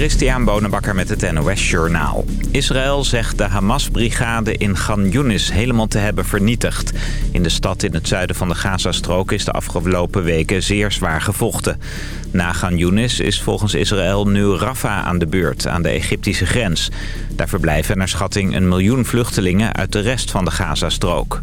Christian Bonenbakker met het NOS Journaal. Israël zegt de Hamas-brigade in Gan Yunis helemaal te hebben vernietigd. In de stad in het zuiden van de Gazastrook is de afgelopen weken zeer zwaar gevochten. Na Gan Yunis is volgens Israël nu Rafah aan de beurt, aan de Egyptische grens. Daar verblijven naar schatting een miljoen vluchtelingen uit de rest van de Gazastrook.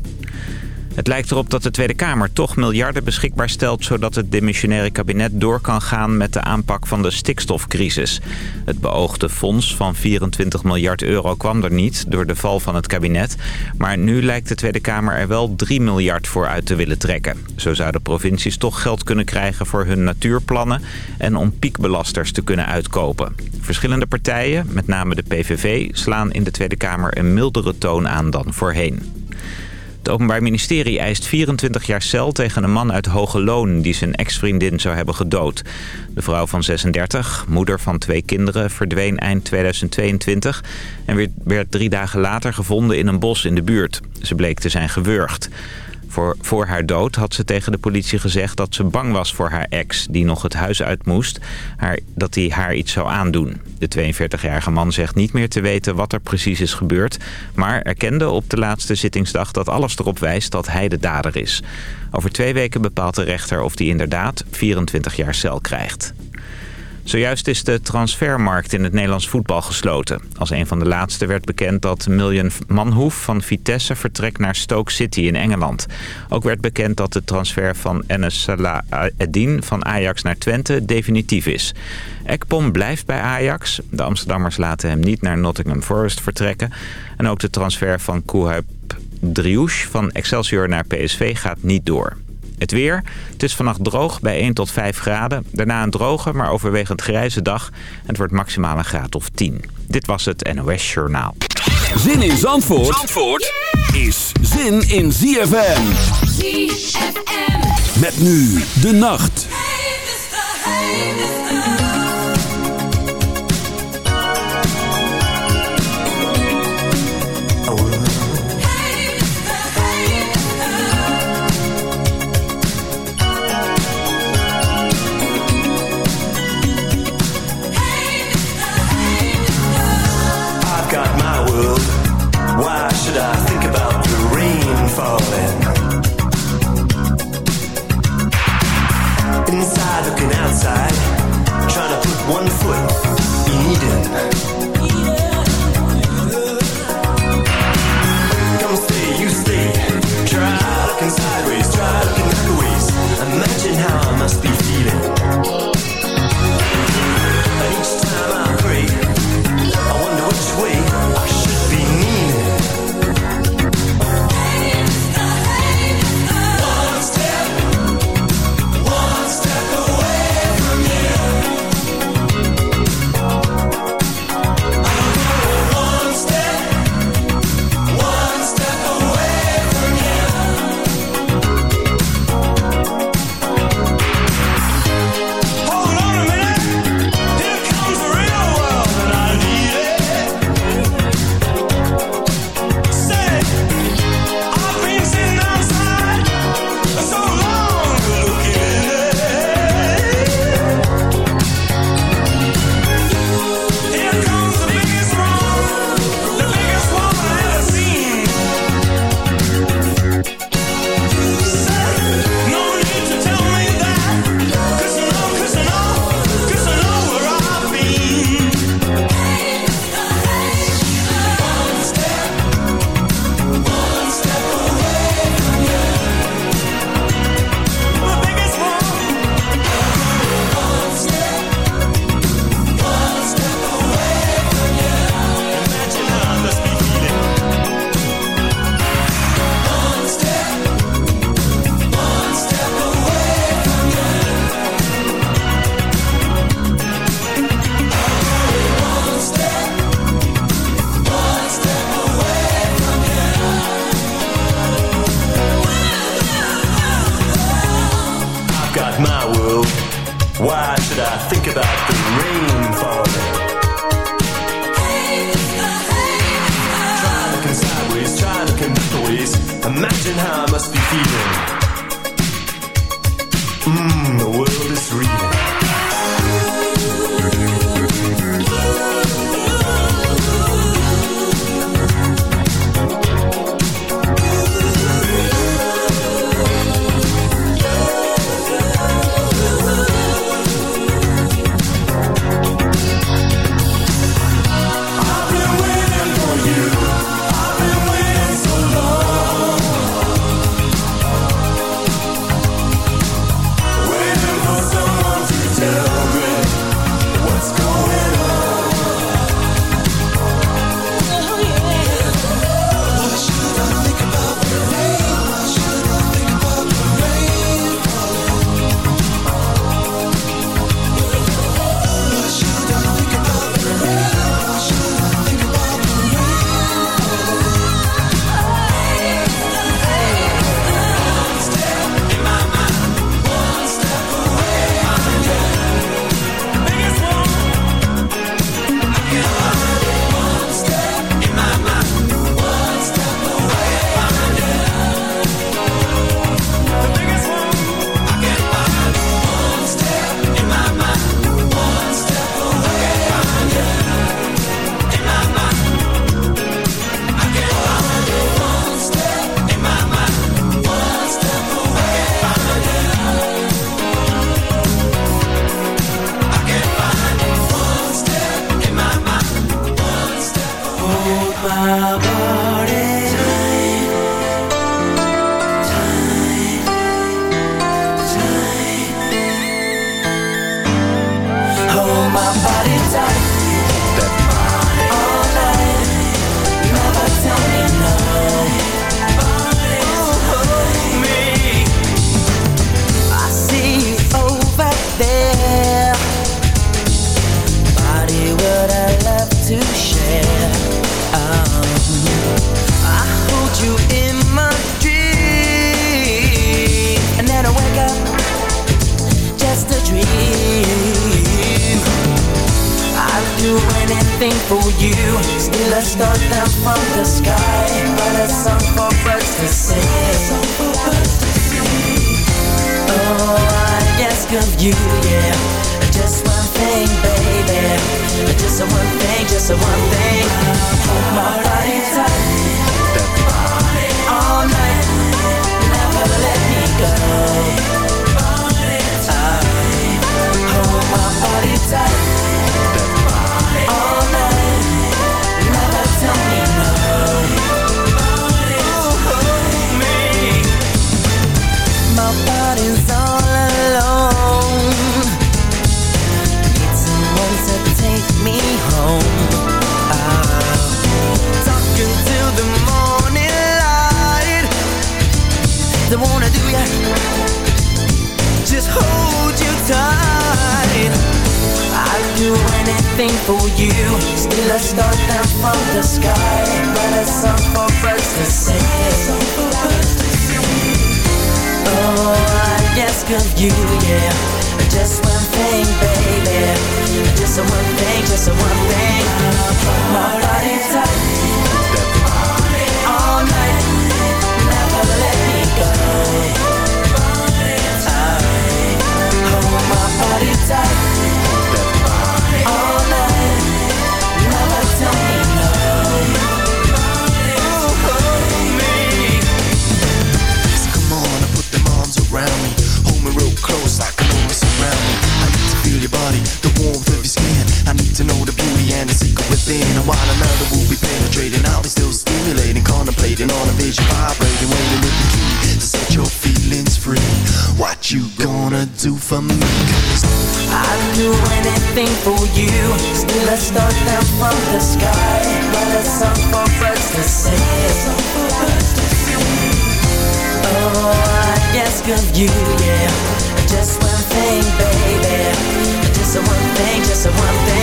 Het lijkt erop dat de Tweede Kamer toch miljarden beschikbaar stelt... zodat het demissionaire kabinet door kan gaan met de aanpak van de stikstofcrisis. Het beoogde fonds van 24 miljard euro kwam er niet door de val van het kabinet. Maar nu lijkt de Tweede Kamer er wel 3 miljard voor uit te willen trekken. Zo zouden provincies toch geld kunnen krijgen voor hun natuurplannen... en om piekbelasters te kunnen uitkopen. Verschillende partijen, met name de PVV, slaan in de Tweede Kamer een mildere toon aan dan voorheen. Het Openbaar Ministerie eist 24 jaar cel tegen een man uit Hoge Loon... die zijn ex-vriendin zou hebben gedood. De vrouw van 36, moeder van twee kinderen, verdween eind 2022... en werd drie dagen later gevonden in een bos in de buurt. Ze bleek te zijn gewurgd. Voor, voor haar dood had ze tegen de politie gezegd dat ze bang was voor haar ex... die nog het huis uit moest, haar, dat hij haar iets zou aandoen. De 42-jarige man zegt niet meer te weten wat er precies is gebeurd... maar erkende op de laatste zittingsdag dat alles erop wijst dat hij de dader is. Over twee weken bepaalt de rechter of hij inderdaad 24 jaar cel krijgt. Zojuist is de transfermarkt in het Nederlands voetbal gesloten. Als een van de laatste werd bekend dat Miljan Manhoef van Vitesse vertrekt naar Stoke City in Engeland. Ook werd bekend dat de transfer van Enes Salah Eddin van Ajax naar Twente definitief is. Ekpom blijft bij Ajax. De Amsterdammers laten hem niet naar Nottingham Forest vertrekken. En ook de transfer van Kouhab Driouche van Excelsior naar PSV gaat niet door. Het weer. Het is vannacht droog bij 1 tot 5 graden. Daarna een droge, maar overwegend grijze dag. En het wordt maximaal een graad of 10. Dit was het NOS Journaal. Zin in Zandvoort, Zandvoort is zin in ZFM. ZFM. Met nu de nacht. just a one thing, just a one thing. Hold my body tight. something for you. Still a star down from the sky But a song for birds to sing Oh, I ask you, yeah. Just one thing, baby. Just one thing, just one thing. My body's up is you're vibrating, waiting with the key to set your feelings free. What you gonna do for me? Cause I'd do anything for you. Still, I start down from the sky. But a song for birds to sing. Oh, I ask of you, yeah. Just one thing, baby. Just one thing, just one thing.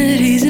vanities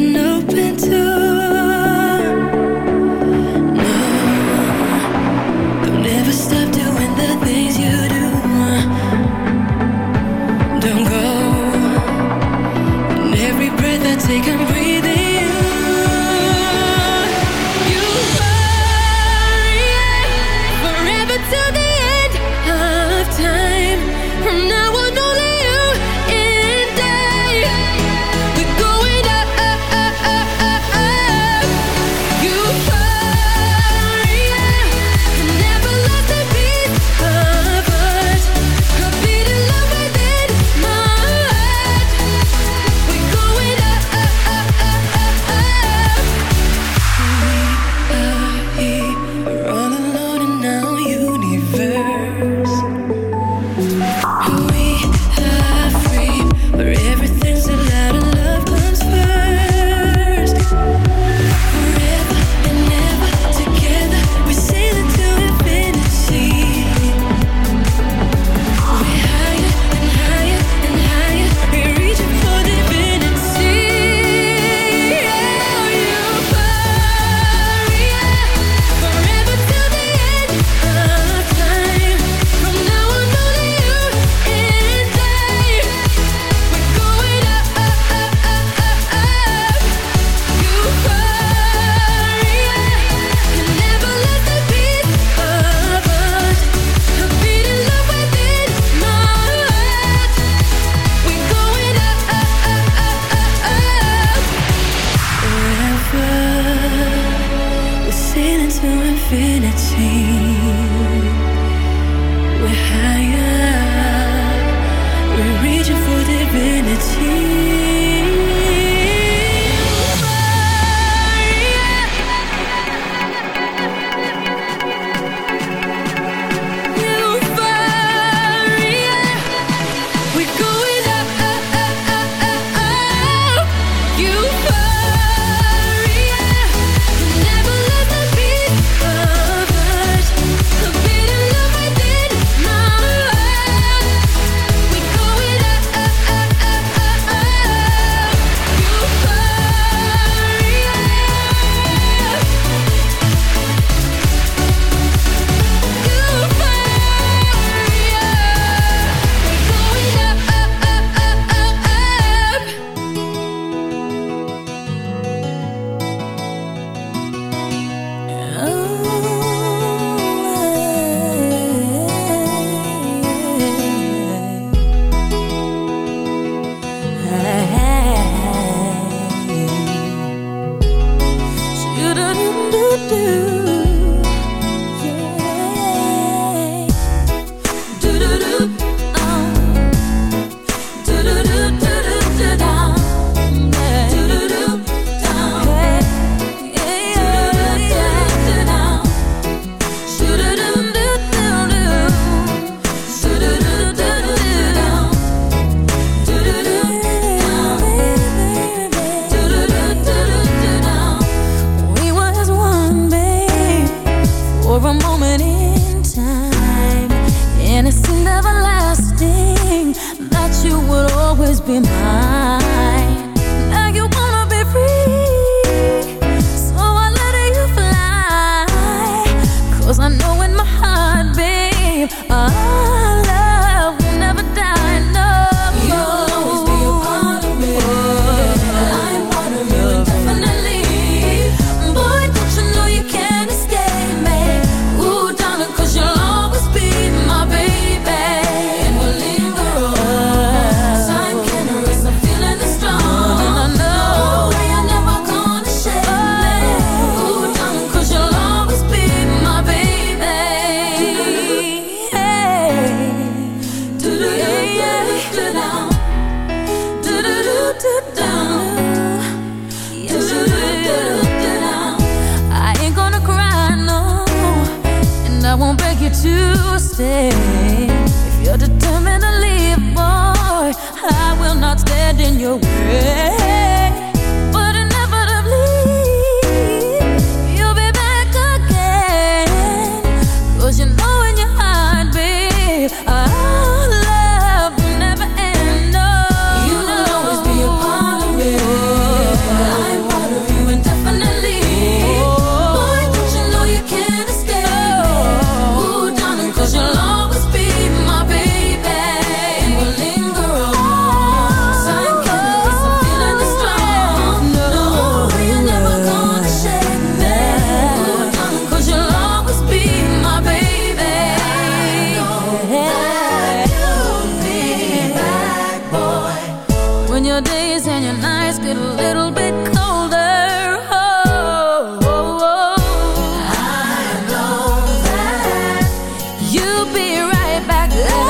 be right back,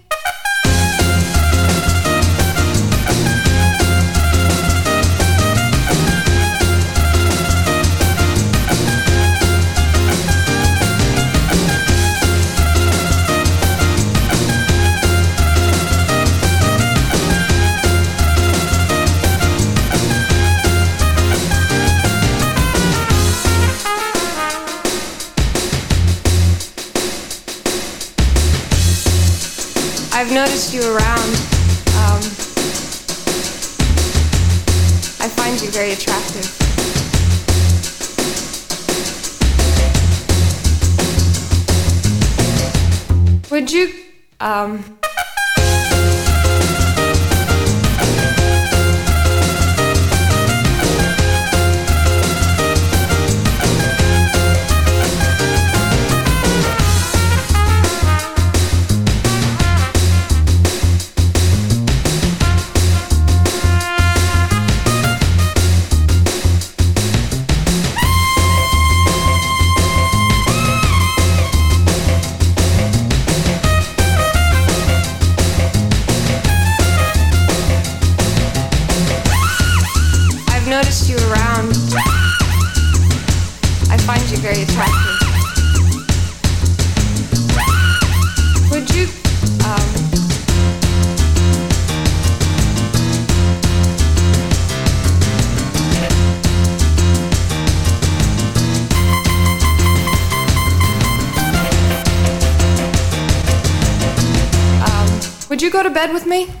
um, bed with me?